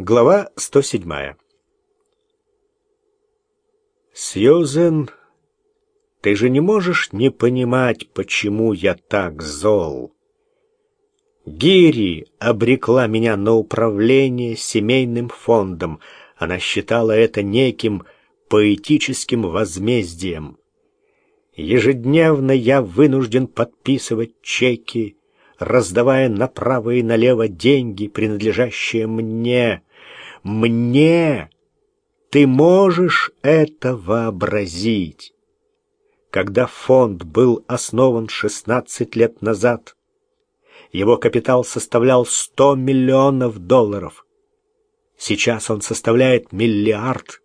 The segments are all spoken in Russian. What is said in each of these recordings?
Глава 107. Сьюзен, ты же не можешь не понимать, почему я так зол. Гири обрекла меня на управление семейным фондом. Она считала это неким поэтическим возмездием. Ежедневно я вынужден подписывать чеки, раздавая направо и налево деньги, принадлежащие мне. Мне! Ты можешь это вообразить? Когда фонд был основан 16 лет назад, его капитал составлял 100 миллионов долларов. Сейчас он составляет миллиард,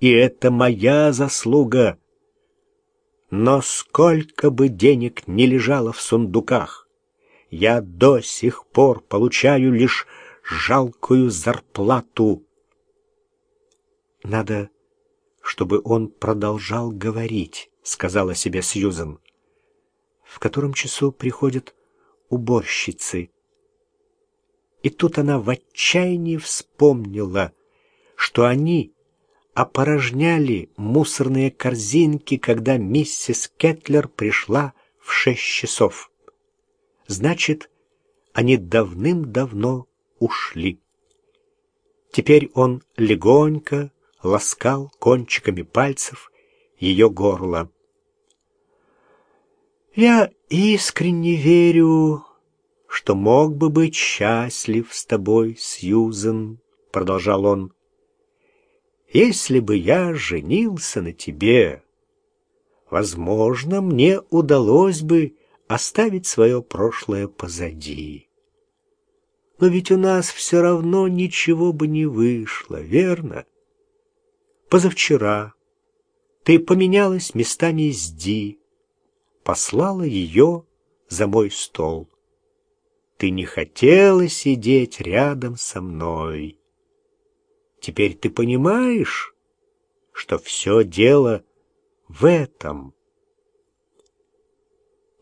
и это моя заслуга. Но сколько бы денег не лежало в сундуках, я до сих пор получаю лишь жалкую зарплату. Надо, чтобы он продолжал говорить, сказала себе Сьюзен. В котором часу приходят уборщицы? И тут она в отчаянии вспомнила, что они опорожняли мусорные корзинки, когда миссис Кетлер пришла в шесть часов. Значит, они давным-давно ушли. Теперь он легонько ласкал кончиками пальцев ее горло. «Я искренне верю, что мог бы быть счастлив с тобой, Сьюзен», — продолжал он. «Если бы я женился на тебе, возможно, мне удалось бы оставить свое прошлое позади». Но ведь у нас все равно ничего бы не вышло, верно? Позавчера ты поменялась местами с Ди, послала ее за мой стол. Ты не хотела сидеть рядом со мной. Теперь ты понимаешь, что все дело в этом.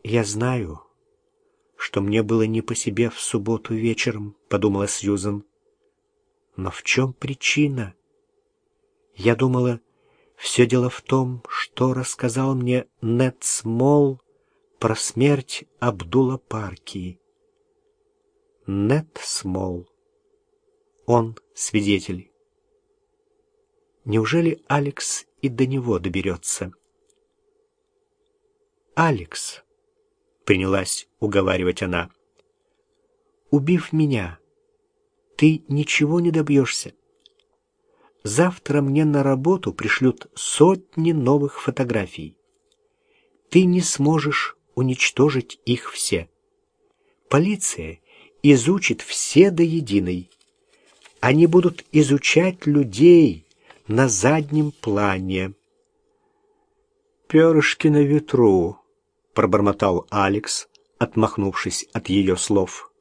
Я знаю, что мне было не по себе в субботу вечером, — подумала Сьюзен. Но в чем причина? Я думала, все дело в том, что рассказал мне Нед Смол про смерть Абдула Парки. Нед Смол. Он свидетель. Неужели Алекс и до него доберется? Алекс принялась уговаривать она. «Убив меня, ты ничего не добьешься. Завтра мне на работу пришлют сотни новых фотографий. Ты не сможешь уничтожить их все. Полиция изучит все до единой. Они будут изучать людей на заднем плане. Перышки на ветру, пробормотал Алекс, отмахнувшись от ее слов.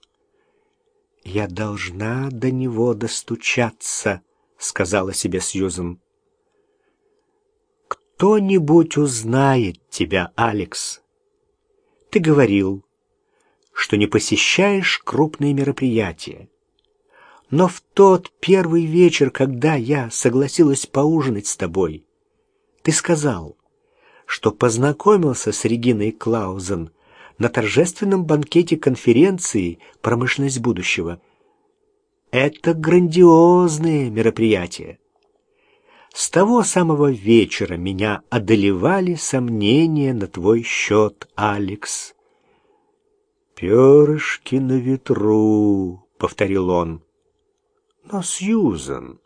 «Я должна до него достучаться», — сказала себе Сьюзен. «Кто-нибудь узнает тебя, Алекс. Ты говорил, что не посещаешь крупные мероприятия. Но в тот первый вечер, когда я согласилась поужинать с тобой, ты сказал, что познакомился с Региной Клаузен на торжественном банкете конференции «Промышленность будущего». Это грандиозные мероприятия. С того самого вечера меня одолевали сомнения на твой счет, Алекс. «Перышки на ветру», — повторил он. «Но, Сьюзан,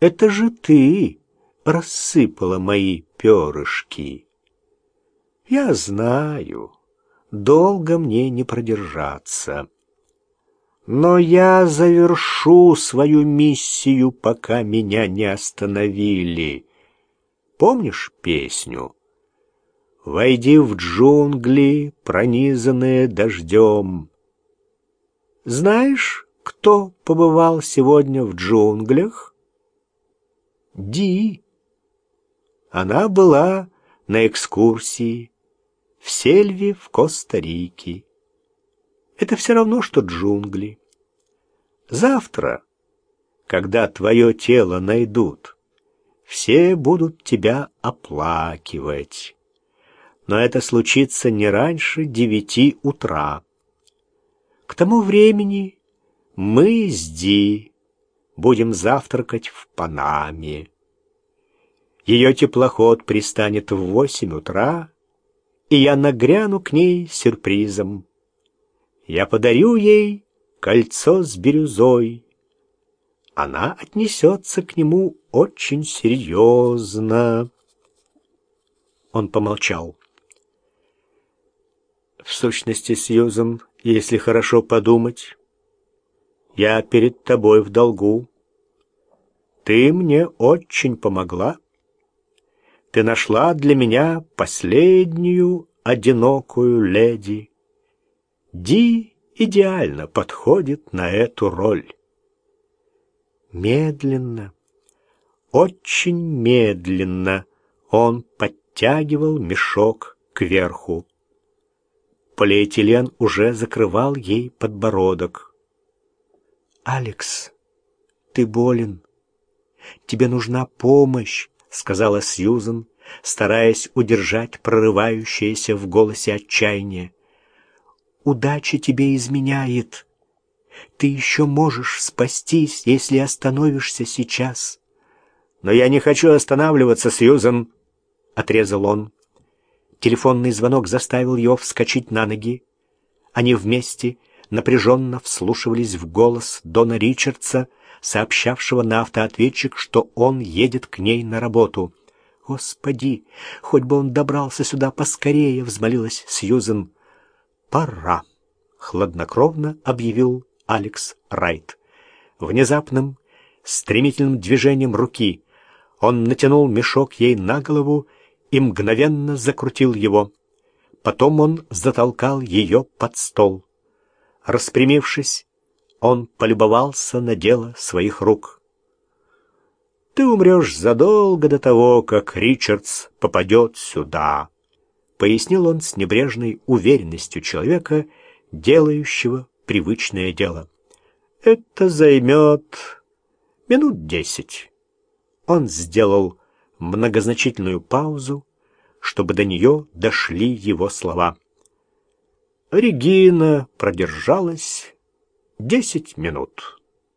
это же ты рассыпала мои перышки. Я знаю, долго мне не продержаться. Но я завершу свою миссию, пока меня не остановили. Помнишь песню? Войди в джунгли, пронизанные дождем. Знаешь, кто побывал сегодня в джунглях? Ди. Она была на экскурсии в сельве в Коста-Рике. Это все равно, что джунгли. Завтра когда твое тело найдут, все будут тебя оплакивать. Но это случится не раньше девяти утра. К тому времени мы с Ди будем завтракать в Панаме. Ее теплоход пристанет в восемь утра, и я нагряну к ней сюрпризом. Я подарю ей кольцо с бирюзой, она отнесется к нему очень серьезно. Он помолчал. В сущности, Сьюзен, если хорошо подумать, я перед тобой в долгу. Ты мне очень помогла. Ты нашла для меня последнюю одинокую леди. Ди идеально подходит на эту роль. Медленно, очень медленно он подтягивал мешок кверху. Полиэтилен уже закрывал ей подбородок. «Алекс, ты болен. Тебе нужна помощь», — сказала Сьюзен, стараясь удержать прорывающееся в голосе отчаяние. «Удача тебе изменяет. Ты еще можешь спастись, если остановишься сейчас. Но я не хочу останавливаться, Сьюзан, — отрезал он. Телефонный звонок заставил его вскочить на ноги. Они вместе напряженно вслушивались в голос Дона Ричардса, сообщавшего на автоответчик, что он едет к ней на работу. «Господи, хоть бы он добрался сюда поскорее!» — взмолилась Сьюзен. «Пора!» — хладнокровно объявил Алекс Райт. Внезапным, стремительным движением руки он натянул мешок ей на голову и мгновенно закрутил его. Потом он затолкал ее под стол. Распрямившись, он полюбовался на дело своих рук. «Ты умрешь задолго до того, как Ричардс попадет сюда», — пояснил он с небрежной уверенностью человека, делающего привычное дело. Это займет минут десять. Он сделал многозначительную паузу, чтобы до нее дошли его слова. Регина продержалась десять минут.